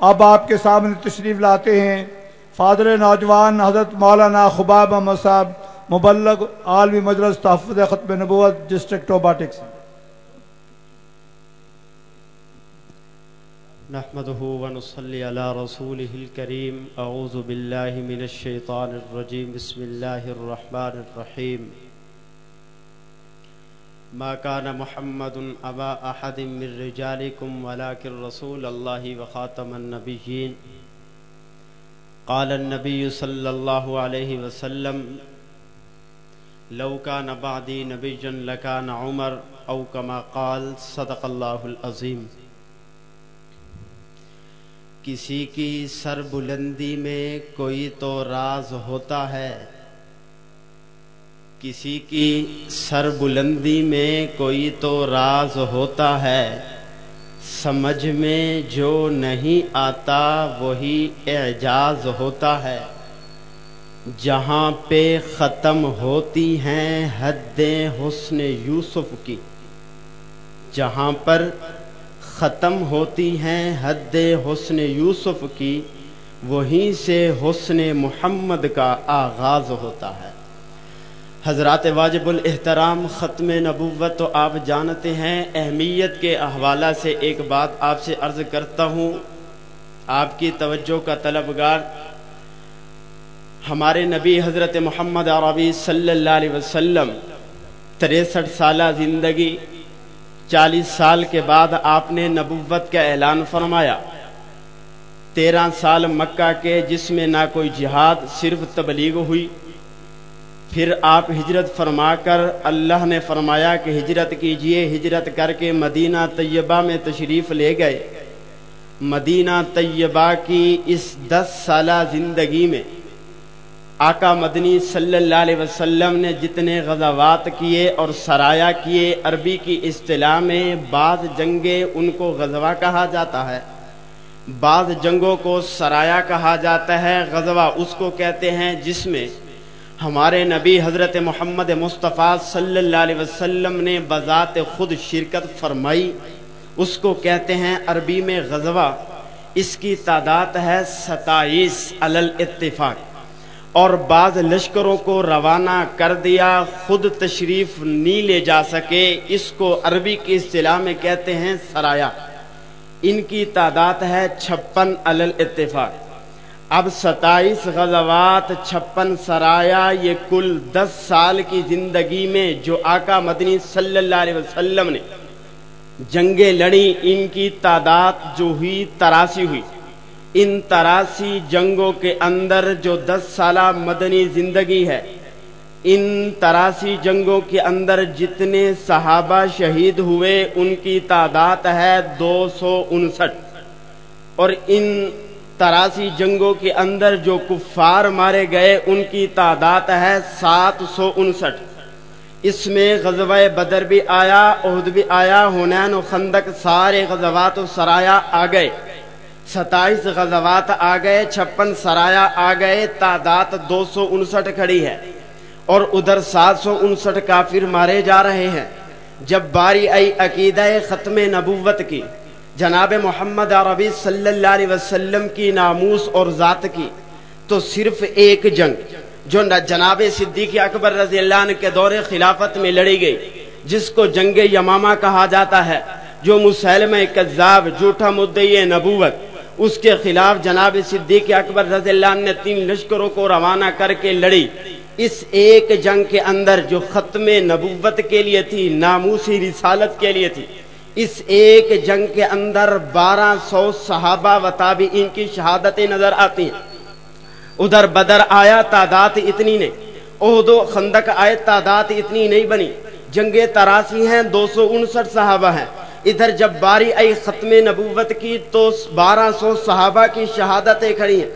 اب آپ کے سامنے تشریف لاتے ہیں۔ فادر نوجوان حضرت مولانا خباب احمد صاحب، مبلغ عالمی مجلس تحفظ ختم نبوت، ڈسٹرکٹ ٹوباٹکس نحمده ونصلي على رسوله الكريم اعوذ بالله من الشيطان الرجيم بسم الله الرحمن الرحيم ما كان محمد ابا احد من رجالكم، ولكن رسول الله وخاتم النبيين. قال النبي صلى الله عليه وسلم، لو كان بعدي نبيا لكان عمر او كما قال صدق الله العظيم. کسی کی سر بلندی میں کوئی تو راز ہوتا ہے کسی کی سر بلندی میں کوئی تو راز ہوتا ہے۔ سمجھ میں جو نہیں آتا وہی اعجاز ہوتا ہے۔ جہاں پہ ختم ہوتی ہیں حدیں حسن یوسف کی، جہاں پر ختم ہوتی ہیں حد حسن یوسف کی، وہیں سے حسن محمد کا آغاز ہوتا ہے۔ حضرات واجب الاحترام، ختم نبوت تو آپ جانتے ہیں۔ اہمیت کے حوالہ سے ایک بات آپ سے عرض کرتا ہوں۔ آپ کی توجہ کا طلبگار، ہمارے نبی حضرت محمد عربی صلی اللہ علیہ وسلم، تریسٹھ سالہ زندگی، چالیس سال کے بعد آپ نے نبوت کا اعلان فرمایا۔ تیرہ سال مکہ کے جس میں نہ کوئی جہاد، صرف تبلیغ ہوئی۔ پھر آپ ہجرت فرما کر اللہ نے فرمایا کہ ہجرت کیجیے، ہجرت کر کے مدینہ طیبہ میں تشریف لے گئے۔ مدینہ طیبہ کی اس دس سالہ زندگی میں آقا مدنی صلی اللہ علیہ وسلم نے جتنے غزوات کیے اور سرایا کیے، عربی کی اصطلاح میں بعض جنگیں ان کو غزوہ کہا جاتا ہے، بعض جنگوں کو سرایا کہا جاتا ہے، غزوہ اس کو کہتے ہیں جس میں ہمارے نبی حضرت محمد مصطفیٰ صلی اللہ علیہ وسلم نے بذات خود شرکت فرمائی۔ اس کو کہتے ہیں عربی میں غزوہ۔ اس کی تعداد ہے ستائیس۔ اتفاق اور بعض لشکروں کو روانہ کر دیا۔ خود تشریف نہیں لے جا سکے۔ اس کو عربی کی اصطلاح میں کہتے ہیں سرایا۔ ان کی تعداد ہے چھپن اتفاق اب ستائیس غزوات چھپن سرایا، یہ کل دس سال کی زندگی میں جو آقا مدنی صلی اللہ علیہ وسلم نے جنگیں لڑی ان کی تعداد جو ہوئی، تراسی ہوئی۔ ان تراسی جنگوں کے اندر جو دس سالہ مدنی زندگی ہے، ان تراسی جنگوں کے اندر جتنے صحابہ شہید ہوئے، ان کی تعداد ہے دو سو انسٹھ۔ اور ان تراسی جنگوں کے اندر جو کفار مارے گئے، ان کی تعداد ہے سات سو انسٹھ۔ اس میں غزوہ بدر بھی آیا عہد بھی آیا، ہنین و خندق سارے غزوات و سرایا آ گئے۔ ستائیس غزوات آ گئے، چھپن سرایا آ گئے، تعداد دو سو انسٹھ کھڑی ہے۔ اور ادھر سات سو انسٹھ کافر مارے جا رہے ہیں۔ جب باری آئی عقیدہ ختم نبوت کی جناب محمد عربی صلی اللہ علیہ وسلم کی ناموس اور ذات کی، تو صرف ایک جنگ، جو جناب صدیق اکبر رضی اللہ عنہ کے دور خلافت میں لڑی گئی، جس کو جنگ یمامہ کہا جاتا ہے، جو مسلم کذاب، جھوٹا مدعی نبوت، اس کے خلاف جناب صدیق اکبر رضی اللہ عنہ نے تین لشکروں کو روانہ کر کے لڑی۔ اس ایک جنگ کے اندر جو ختم نبوت کے لیے تھی، ناموسی رسالت کے لیے تھی اس ایک جنگ کے اندر بارہ سو صحابہ و تابی ان کی شہادتیں نظر آتی ہیں۔ ادھر بدر آیا، تعداد اتنی نہیں۔ عہد و خندق آئے، تعداد اتنی نہیں بنی۔ جنگ تراسی ہیں، دو سو انسٹھ صحابہ ہیں۔ ادھر جب باری آئی ختم نبوت کی، تو بارہ سو صحابہ کی شہادتیں کھڑی ہیں۔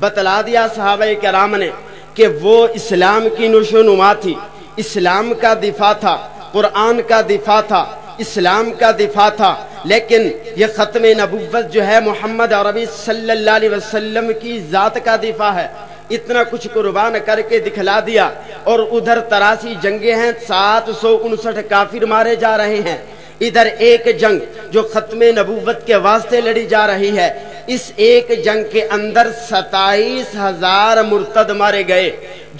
بتلا دیا صحابہ کرام نے کہ وہ اسلام کی نشو نما تھی۔ اسلام کا دفاع تھا، قرآن کا دفاع تھا۔ اسلام کا دفاع تھا، لیکن یہ ختم نبوت جو ہے محمد عربی صلی اللہ علیہ وسلم کی ذات کا دفاع ہے۔ اتنا کچھ قربان کر کے دکھلا دیا اور ادھر تراسی جنگیں ہیں، سات سو انسٹھ کافر مارے جا رہے ہیں۔ ادھر ایک جنگ جو ختم نبوت کے واسطے لڑی جا رہی ہے۔ اس ایک جنگ کے اندر ستائیس ہزار مرتد مارے گئے،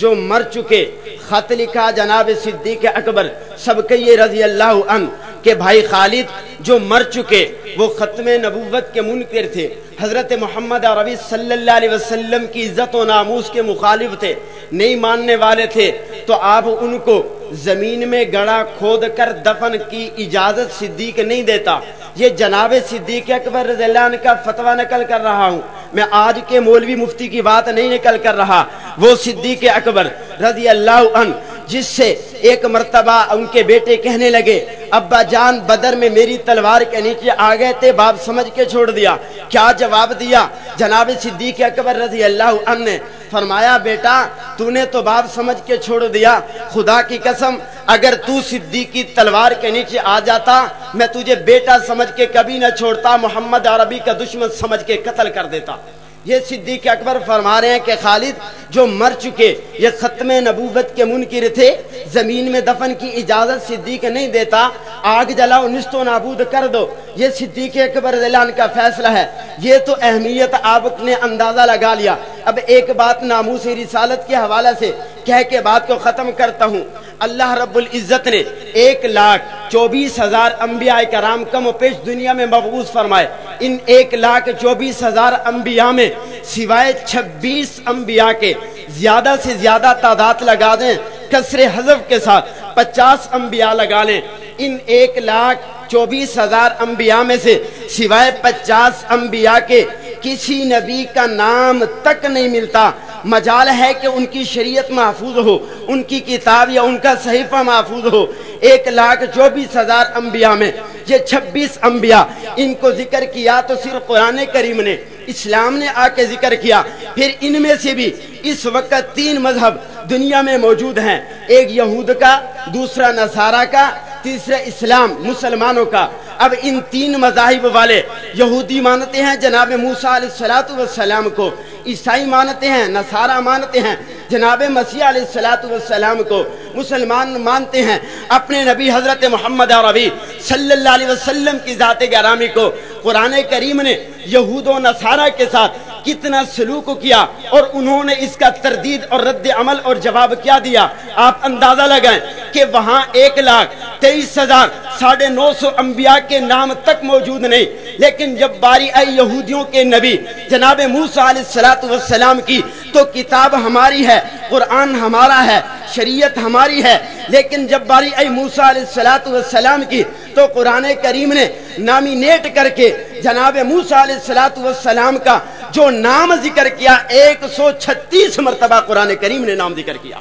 جو مر چکے۔ خط لکھا جناب صدیق اکبر، سب کے یہ رضی اللہ عنہ کہ بھائی خالد جو مر چکے، وہ ختم نبوت کے منکر تھے۔ حضرت محمد عربی صلی اللہ علیہ وسلم کی عزت و ناموس کے مخالف تھے، نہیں ماننے والے تھے۔ تو آپ ان کو زمین میں گڑا کھود کر دفن کی اجازت صدیق نہیں دیتا۔ یہ جناب صدیق اکبر رضی اللہ عنہ کا فتوہ نکل کر رہا ہوں۔ میں آج کے مولوی مفتی کی بات نہیں نکل کر رہا۔ وہ صدیق اکبر رضی اللہ عنہ جس سے ایک مرتبہ ان کے بیٹے کہنے لگے، ابا جان، بدر میں میری تلوار کے نیچے آ گئے تھے، باپ سمجھ کے چھوڑ دیا۔ کیا جواب دیا؟ جناب صدیق اکبر رضی اللہ عنہ نے فرمایا، بیٹا تو نے تو باپ سمجھ کے چھوڑ دیا۔ خدا کی قسم، اگر تو صدیق کی تلوار کے نیچے آ جاتا، میں تجھے بیٹا سمجھ کے کبھی نہ چھوڑتا، محمد عربی کا دشمن سمجھ کے قتل کر دیتا۔ یہ صدیق اکبر فرما رہے ہیں کہ خالد جو مر چکے، یہ ختم نبوت کے منکر تھے، زمین میں دفن کی اجازت صدیق نہیں دیتا، آگ جلاؤ نست و نابود کر دو۔ یہ صدیق اکبر اعلان کا فیصلہ ہے۔ یہ تو اہمیت آپ نے اندازہ لگا لیا۔ اب ایک بات ناموس رسالت کے حوالے سے کہہ کے بات کو ختم کرتا ہوں۔ اللہ رب العزت نے ایک لاکھ چوبیس ہزار انبیاء کرام کم و پیش دنیا میں مبعوث فرمائے۔ ان ایک لاکھ چوبیس ہزار انبیاء میں سوائے چھبیس انبیاء کے زیادہ سے زیادہ تعداد لگا دیں، کسر حذف کے ساتھ پچاس انبیاء لگا لیں۔ ان ایک لاکھ چوبیس ہزار انبیاء میں سے سوائے پچاس انبیاء کے کسی نبی کا نام تک نہیں ملتا۔ مجال ہے کہ ان کی شریعت محفوظ ہو، ان کی کتاب یا ان کا صحیفہ محفوظ ہو۔ ایک لاکھ چوبیس ہزار انبیاء میں، یہ چھبیس انبیاء، ان کو ذکر کیا تو صرف قرآن کریم نے، اسلام نے آ کے ذکر کیا۔ پھر ان میں سے بھی اس وقت تین مذہب دنیا میں موجود ہیں۔ ایک یہود کا، دوسرا نصارہ کا، تیسرا اسلام، مسلمانوں کا۔ اب ان تین مذاہب والے یہودی مانتے ہیں جناب موسا علیہ السلاۃ والسلام کو۔ عیسائی مانتے ہیں، نصارہ مانتے ہیں۔ جناب مسیح علیہ السلاۃ والسلام کو مسلمان مانتے ہیں۔ اپنے نبی حضرت محمد عربی صلی اللہ علیہ وسلم کی ذات گرامی کو قرآن کریم نے یہود و نصارہ کے ساتھ کتنا سلوک کیا اور انہوں نے اس کا تردید اور رد عمل اور جواب کیا دیا۔ آپ اندازہ لگائیں کہ وہاں ایک لاکھ تیئیس ہزار ساڑھے نو سو انبیاء کے نام تک موجود نہیں۔ لیکن جب باری آئی یہودیوں کے نبی، جناب موسیٰ علیہ السلام کی، تو کتاب ہماری ہے، قرآن ہمارا ہے، شریعت ہماری ہے، لیکن جب باری آئی موسیٰ علیہ السلام کی، تو قرآن کریم نے نامینیٹ کر کے جناب موسیٰ علیہ السلام کا جو نام ذکر کیا، ایک سو چھتیس مرتبہ قرآن کریم نے نام ذکر کیا۔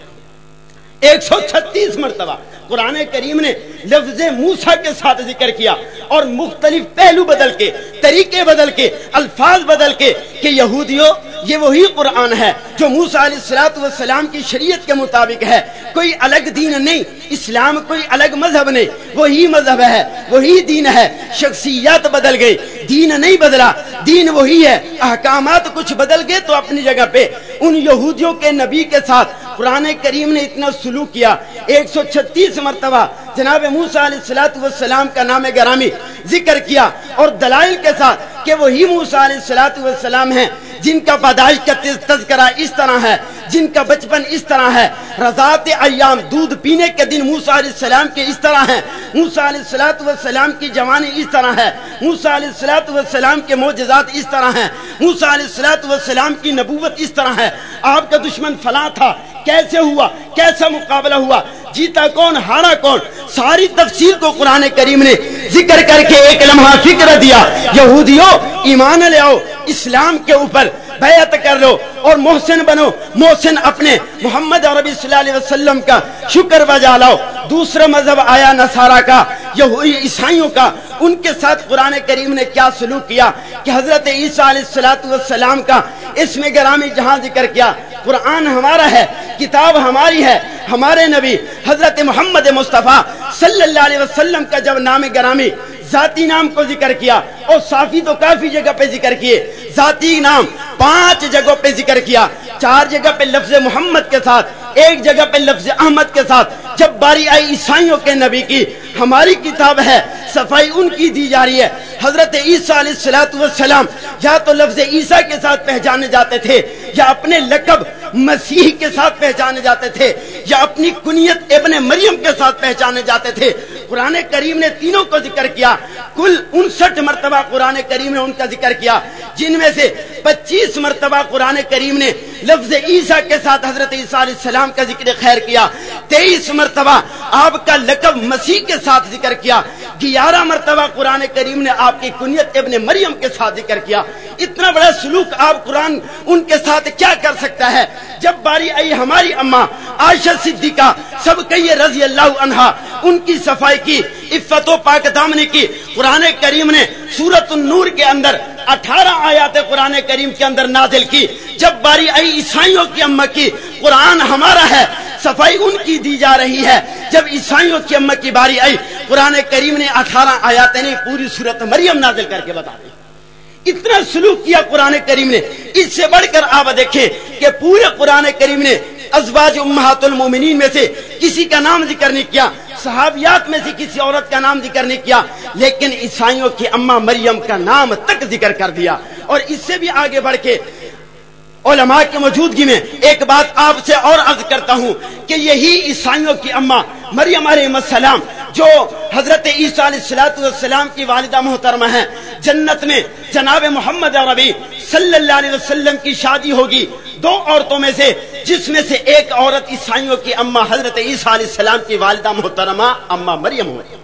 ایک سو چھتیس مرتبہ قرآن کریم نے لفظ موسا کے ساتھ ذکر کیا اور مختلف پہلو بدل کے، طریقے بدل کے، الفاظ بدل کے کہ یہودیوں، یہ وہی قرآن ہے جو موسا علیہ السلاۃ والسلام کی شریعت کے مطابق ہے۔ کوئی الگ دین نہیں، اسلام کوئی الگ مذہب نہیں، وہی مذہب ہے، وہی دین ہے۔ شخصیات بدل گئی، دین نہیں بدلا، دین وہی ہے۔ احکامات کچھ بدل گئے تو اپنی جگہ پہ۔ ان یہودیوں کے نبی کے ساتھ قرآن کریم نے اتنا سلوک کیا، ایک سو چھتیس مرتبہ جناب موسا علیہ السلاۃ والسلام کا نام گرامی ذکر کیا اور دلائل کے ساتھ کہ وہی موسا علیہ السلاۃ والسلام ہیں جن کا پیدائش کا تذکرہ اس طرح ہے، جن کا بچپن اس طرح ہے۔ رضات ایام، دودھ پینے کے دن موسا علیہ السلام کے اس طرح ہیں۔ موسا علیہ السلاۃ والسلام کی جوانی اس طرح ہے۔ موسا علیہ السلاۃ والسلام کے معجزات اس طرح ہیں۔ موسا علیہ السلاۃ والسلام کی نبوت اس طرح ہے۔ آپ کا دشمن فلاں تھا کیسے ہوا؟ کیسا مقابلہ ہوا؟ جیتا کون، ہارا کون؟ ساری تفصیل کو قرآن کریم نے ذکر کر کے ایک لمحہ فکر دیا۔ یہودیوں، ایمان لے آؤ، اسلام کے اوپر بیعت کر لو اور محسن بنو۔ محسن اپنے محمد عربی صلی اللہ علیہ وسلم کا شکر بجا لاؤ۔ دوسرا مذہب آیا نصارہ کا یہ عیسائیوں کا۔ ان کے ساتھ قرآن کریم نے کیا سلوک کیا کہ حضرت عیسیٰ علیہ السلام کا اس میں گرامی جہاں ذکر کیا۔ قرآن ہمارا ہے کتاب ہماری ہے ہمارے نبی حضرت محمد مصطفیٰ صلی اللہ علیہ وسلم کا جب نام گرامی ذاتی نام کو ذکر کیا اور صافی تو کافی جگہ پہ ذکر کیے، ذاتی نام پانچ جگہوں پہ ذکر کیا، چار جگہ پہ لفظ محمد کے ساتھ، ایک جگہ پہ لفظ احمد کے ساتھ۔ جب باری آئی عیسائیوں کے نبی کی، ہماری کتاب ہے، صفائی ان کی دی جا رہی ہے۔ حضرت عیسیٰ علیہ السلاۃ یا تو لفظ عیسیٰ کے ساتھ پہچانے جاتے تھے یا اپنے لقب مسیح کے ساتھ پہچانے جاتے تھے یا اپنی کنیت ابن مریم کے ساتھ پہچانے جاتے تھے قرآن کریم نے تینوں کو ذکر کیا۔ کل انسٹھ مرتبہ قرآن کریم نے ان کا ذکر کیا۔ جن میں سے پچیس مرتبہ قرآن کریم نے لفظ عیسیٰ کے ساتھ حضرت عیسیٰ علیہ السلام کا ذکر خیر کیا۔ تیئیس مرتبہ آپ کا لقب مسیح کے ساتھ ذکر کیا۔ گیارہ مرتبہ قرآن کریم نے آپ کی کنیت ابن مریم کے ساتھ ذکر کیا۔ اتنا بڑا سلوک آپ قرآن ان کے ساتھ کیا کر سکتا ہے؟ جب باری آئی ہماری اما عائشہ صدیقہ، سب کہیے رضی اللہ عنہا، ان کی صفائی کی، عفت و پاک دامنی کی۔ قرآن کریم نے سورت النور کے اندر اٹھارہ آیات قرآن کریم کے اندر نازل کی۔ جب باری آئی عیسائیوں کی اما کی، قرآن ہمارا ہے، صفائی ان کی دی جا رہی ہے۔ جب عیسائیوں کی اما کی باری آئی، قرآن کریم نے اٹھارہ آیات نے پوری صورت مریم نازل کر کے بتا دی۔ اتنا سلوک کیا قرآن کریم نے۔ اس سے بڑھ کر آپ دیکھیں کہ پورے قرآن کریم نے ازواج امہات المومنین میں سے کسی کا نام ذکر نہیں کیا، صحابیات میں سے کسی عورت کا نام ذکر نہیں کیا، لیکن عیسائیوں کی اما مریم کا نام تک ذکر کر دیا۔ اور اس سے بھی آگے بڑھ کے علماء کی موجودگی میں ایک بات آپ سے اور عرض کرتا ہوں کہ یہی عیسائیوں کی اما مریم علیہ السلام جو حضرت عیسیٰ علیہ السلام کی والدہ محترمہ ہیں، جنت میں جناب محمد عربی صلی اللہ علیہ وسلم کی شادی ہوگی، دو عورتوں میں سے جس میں سے ایک عورت عیسائیوں کی اما حضرت عیسیٰ علیہ السلام کی والدہ محترمہ اما مریم ہوئی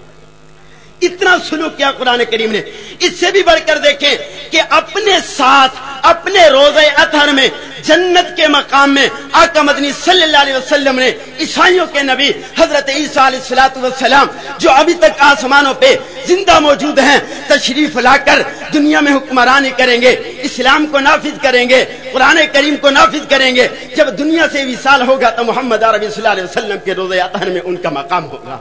اتنا سلوک کیا قرآن کریم نے۔ اس سے بھی بڑھ کر دیکھیں کہ اپنے ساتھ اپنے روزے اطہر میں، جنت کے مقام میں آقا مدنی صلی اللہ علیہ وسلم نے عیسائیوں کے نبی حضرت عیسیٰ علیہ السلاۃ والسلام جو ابھی تک آسمانوں پہ زندہ موجود ہیں، تشریف لا کر دنیا میں حکمرانی کریں گے، اسلام کو نافذ کریں گے، قرآن کریم کو نافذ کریں گے۔ جب دنیا سے وصال ہوگا تو محمد عربی صلی اللہ علیہ وسلم کے روزے اطہر میں ان کا مقام ہوگا۔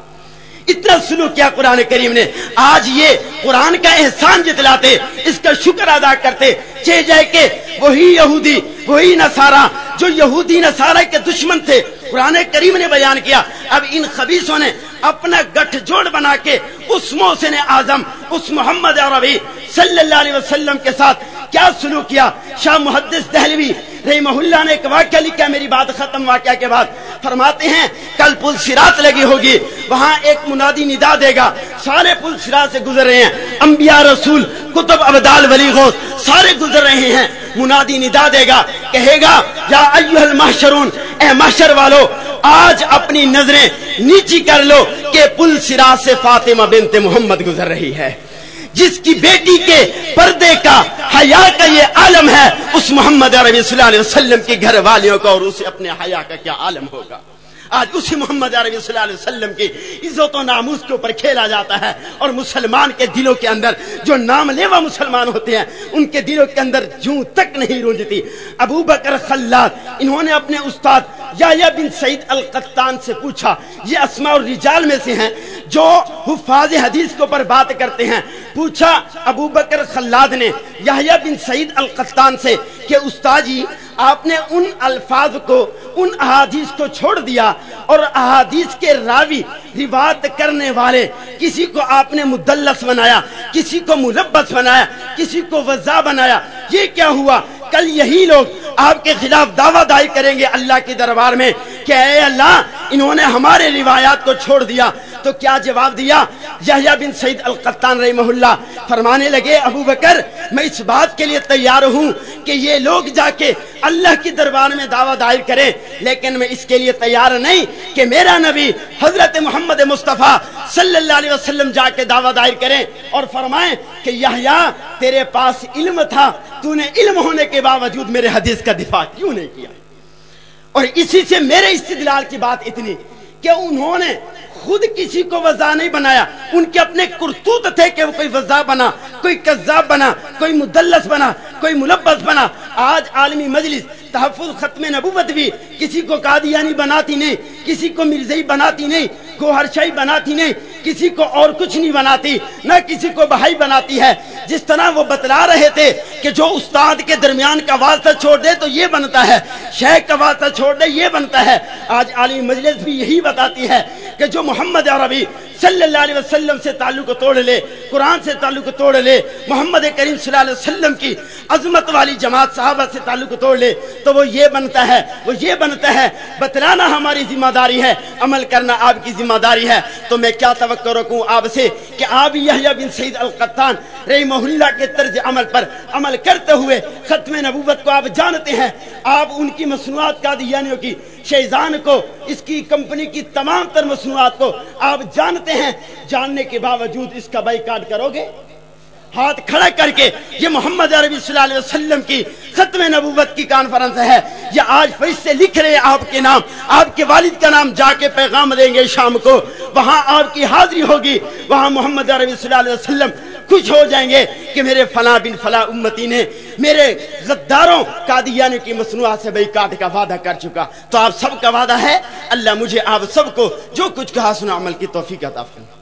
اتنا سلوک کیا قرآن کریم نے۔ آج یہ قرآن کا احسان جتلاتے، اس کا شکر ادا کرتے۔ چہ جائے کہ وہی یہودی، وہی نصارہ، جو یہودی نصارہ کے دشمن تھے۔ قرآن کریم نے بیان کیا۔ اب ان خبیصوں نے اپنا گٹھ جوڑ بنا کے اس محسن اعظم، اس محمد عربی صلی اللہ علیہ وسلم کے ساتھ کیا سلوک کیا۔ شاہ محدث دہلوی رحمہ اللہ نے ایک واقعہ لکھا، میری بات ختم واقعہ کے بعد۔ فرماتے ہیں، کل پل سرات لگی ہوگی۔ وہاں ایک منادی ندا دے گا۔ سارے پل سرات سے گزر رہے ہیں۔ انبیاء رسول، کتب ابدال ولی غوث، سارے گزر رہے ہیں۔ منادی ندا دے گا۔ کہے گا، یا ایوہ المحشرون، اے محشر والو، آج اپنی نظریں نیچی کر لو کہ پل سرات سے فاطمہ بنت محمد گزر رہی ہے۔ جس کی بیٹی کے پردے کا حیا کا یہ عالم ہے، اس محمد عربی صلی اللہ علیہ وسلم کی گھر والیوں کا اور اسے اپنے حیا کا کیا عالم ہوگا۔ آج اسی محمد عربی صلی اللہ علیہ وسلم کی عزت و ناموس کے اوپر کھیلا جاتا ہے اور مسلمان کے دلوں کے اندر جو نام لیوا مسلمان ہوتے ہیں، ان کے دلوں کے اندر جوں تک نہیں رونجتی۔ ابو بکر خلاد، انہوں نے اپنے استاد یا بن سعید القطان سے پوچھا، یہ اسماء اور رجال میں سے ہیں جو حفاظ حدیث کے اوپر بات کرتے ہیں۔ پوچھا ابو بکر خلاد نے یا بن سعید القطان سے کہ استاد جی آپ نے ان الفاظ کو، ان احادیث کو چھوڑ دیا اور احادیث کے راوی، روایت کرنے والے، کسی کو آپ نے مدلس بنایا، کسی کو ملبس بنایا، کسی کو وضع بنایا، یہ کیا ہوا؟ کل یہی لوگ آپ کے خلاف دعوی دائی کریں گے اللہ کے دربار میں کہ اے اللہ، انہوں نے ہمارے روایات کو چھوڑ دیا۔ تو کیا جواب دیا؟ یحییٰ بن سعید القطان رحمہ اللہ فرمانے لگے، ابو بکر، میں اس بات کے لیے تیار ہوں کہ یہ لوگ جا کے اللہ کی دربار میں دعویٰ دائر کریں لیکن میں اس کے لیے تیار نہیں کہ میرا نبی حضرت محمد مصطفیٰ صلی اللہ علیہ وسلم جا کے دعویٰ دائر کریں اور فرمائیں کہ یحییٰ، تیرے پاس علم تھا، تو نے علم ہونے کے باوجود میرے حدیث کا دفاع کیوں نہیں کیا؟ اور اسی سے میرے استدلال کی بات اتنی کہ انہوں نے خود کسی کو وضع نہیں بنایا، ان کے اپنے کرتوت تھے کہ وہ کوئی وضع بنا، کوئی کذاب بنا، کوئی مدلس بنا، کوئی ملبس بنا آج عالمی مجلس تحفظ ختم نبوت بھی کسی کو قادیانی بناتی نہیں، کسی کو مرزئی بناتی نہیں کو ہرشائی بناتی نہیں، کسی کو اور کچھ نہیں بناتی، نہ کسی کو بہائی بناتی ہے۔ جس طرح وہ بتلا رہے تھے کہ جو استاد کے درمیان کا واسطہ چھوڑ دے تو یہ بنتا ہے، شیخ کا واسطہ چھوڑ دے یہ بنتا ہے۔ آج عالمی مجلس بھی یہی بتاتی ہے کہ جو محمد عربی صلی اللہ علیہ وسلم سے تعلق کو توڑ لے، قرآن سے تعلق کو توڑ لے، محمد کریم صلی اللہ علیہ وسلم کی عظمت والی جماعت صحابہ سے تعلق کو توڑ لے، تو وہ یہ بنتا ہے، وہ یہ بنتا ہے، بتلانا ہماری ذمہ داری ہے، عمل کرنا آپ کی ذمہ داری ہے۔ تو میں کیا توقع رکھوں آپ سے کہ آپ یحییٰ بن سعید القطان رحمہ اللہ کے طرز عمل پر عمل کرتے ہوئے ختم نبوت کو آپ جانتے ہیں۔ آپ ان کی مصنوعات قادیانیوں کی شیزان کو، اس کی کمپنی کی تمام تر مصنوعات کو آپ جانتے ہیں، جاننے کے باوجود اس کا بائی کارڈ کرو گے؟ ہاتھ کھڑا کر کے، یہ محمد عربی صلی اللہ علیہ وسلم کی ختم نبوت کی کانفرنس ہے۔ یہ آج فرشتے لکھ رہے ہیں آپ کے نام، آپ کے والد کا نام جا کے پیغام دیں گے شام کو۔ وہاں آپ کی حاضری ہوگی۔ وہاں محمد عربی صلی اللہ علیہ وسلم خوش ہو جائیں گے کہ میرے فلاں بن فلاں امتی نے میرے غداروں قادیانی کی مصنوعات سے بھائی کاٹ کا وعدہ کر چکا۔ تو آپ سب کا وعدہ ہے، اللہ مجھے آپ سب کو جو کچھ کہا سنا عمل کی توفیق عطا فرمائے۔